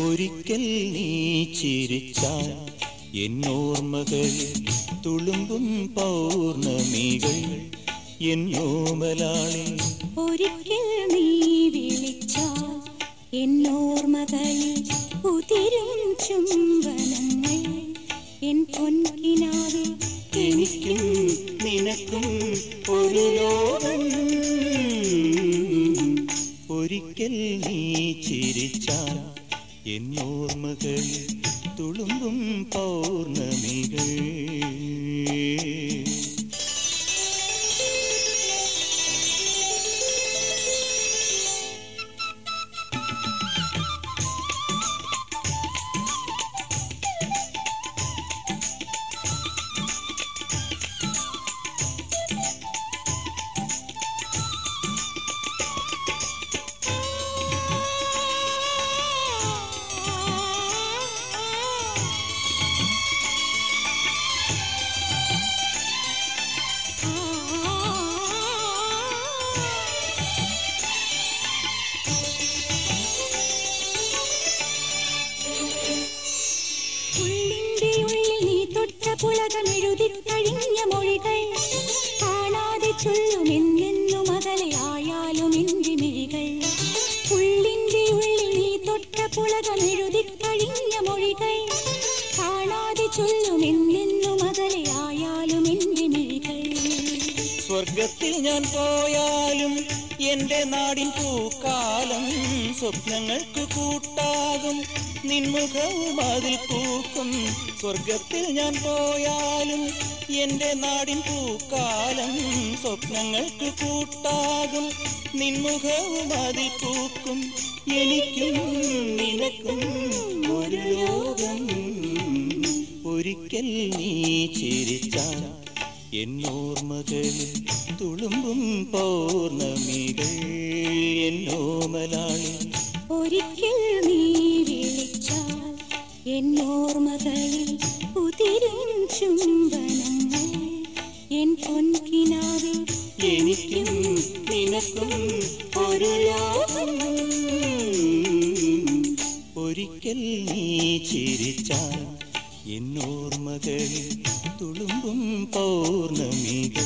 ഒരിക്കൽ നീ ചിരിച്ചാൽ എന്നോർമ്മകൾ തുളുമ്പും പൗർണമികൾ എന്നോമലാളി ഒരിക്കൽ നീ വിളിച്ചാൽ എന്നോർമ്മകളിൽ ഉതിരും ചുംബനങ്ങൾ എൻ പൊൻകിനാവിൽ എനിക്കും നിനക്കും ഒരു ലോകം. ഒരിക്കൽ നീ ചിരിച്ചാൽ എന്നോർമ്മകൾ തുളുമ്പും പൗർണമികൾ. പുളകമെഴുതി കഴിഞ്ഞ മൊഴികൾ കാണാതെ ചൊല്ലുമെന്നെന്നും അകലെയായാലും എന്റെ മിഴികൾ. സ്വർഗത്തിൽ ഞാൻ പോയാലും എന്റെ നാടിൻ പൂക്കാലം സ്വപ്നങ്ങൾക്ക് കൂട്ടാകും. നിൻമുഖവും അതിൽ പൂക്കും. സ്വർഗത്തിൽ ഞാൻ പോയാലും എന്റെ നാടിൻ പൂക്കാലം സ്വപ്നങ്ങൾക്ക് കൂട്ടാകും. നിൻമുഖവും അതിൽ പൂക്കും. എനിക്കും നിനക്കും ഒരു ലോകം. ഒരിക്കൽ നീ ചിരിച്ചാൽ എന്നോർമ്മകളിൽ തുളുമ്പും പൗർണമികൾ എന്നോമലാളി. ഒരിക്കൽ നീ വിളിച്ചാൽ എന്നോർമ്മകളിൽ ഉതിരും ചുംബനങ്ങൾ. എൻ പൊൻകിനാവിൽ എനിക്കും നിനക്കും ഒരു ലോകം. ഒരിക്കൽ നീ ചിരിച്ചാൽ എന്നോർമകളിൽ തുളുമ്പും പൗർണമികൾ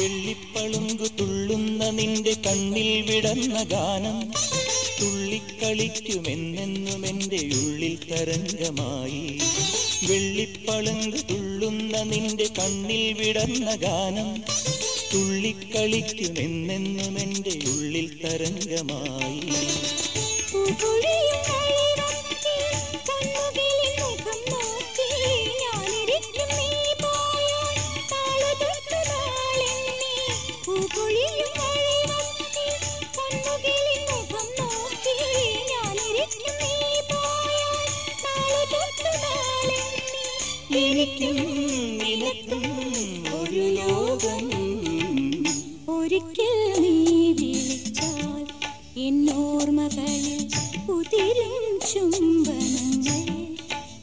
വെള്ളിപ്പളുങ്കു തുള്ളുന്ന നിന്റെ കണ്ണിൽ വിടന്ന ഗാനം തുള്ളിക്കളിക്കുമെന്നെന്നും എന്റെ ഉള്ളിൽ തരംഗമായി. വെള്ളിപ്പളുങ്കു തുള്ളുന്ന നിന്റെ കണ്ണിൽ വിടന്ന ഗാനം തുള്ളിക്കളിക്കുമെന്നെന്നും എന്റെ ഉള്ളിൽ തരംഗമായി. എനിക്കും നിനക്കും ഒരു ലോകം. ഒരിക്കൽ നീ വിളിച്ചാൽ എന്നോർമകളിൽ ഉതിരും ചുംബനങ്ങൾ.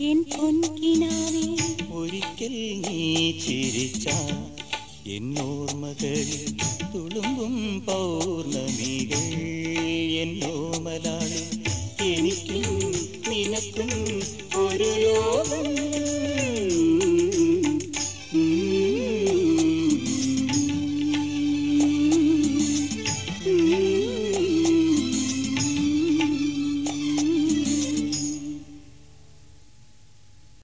എൻ പൊൻകിനാവിൽ ഒരിക്കൽ നീ ചിരിച്ചാൽ എന്നോർമകളിൽ തുളുമ്പും പൗർണമികൾ. എന്നോമലാളി എനിക്കും നിനക്കും ഒരു ലോകം.